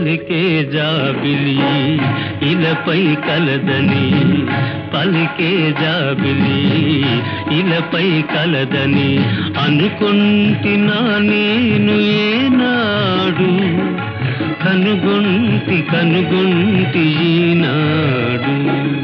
పలికే జాబిలి ఇలపై కలదని. పలికే జాబిలి ఇలపై కలదని. అనుకుంటున్నా నేను ఏనాడు కనుగొంటి కనుగొంటి ఈనాడు.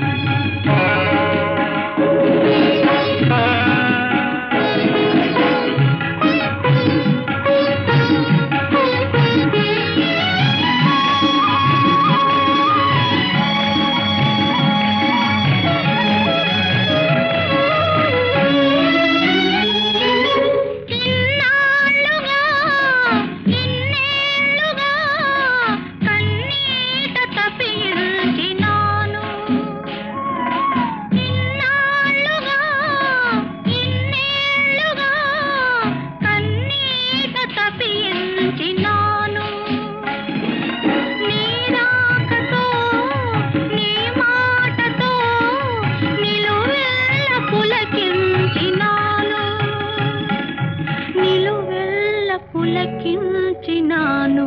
పులకించినాను.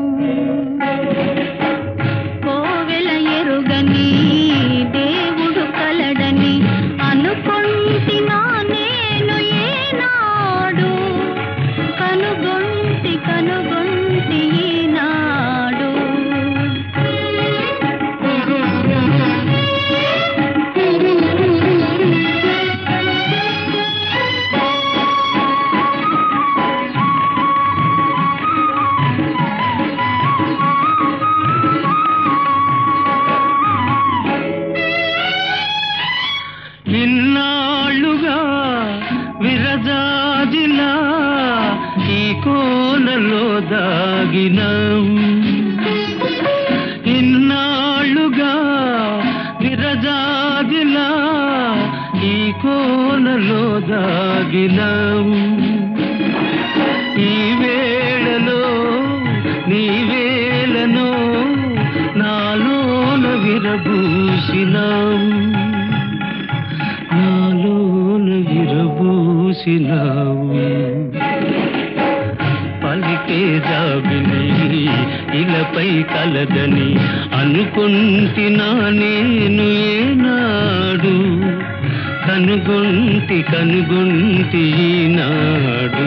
ఈ కోనలో దాగినావు ఇన్నాళ్ళుగా విరజాజిలా ఈ కోనలో దాగినావు ఈ వేళలో నీ వేళను నాలోన విరబూసినావు నాలోన విరబూసినావు నేలపై కలదని అనుకుంటున్నా నేను ఏనాడు. కనుగొంటి కనుగొంటి నాడు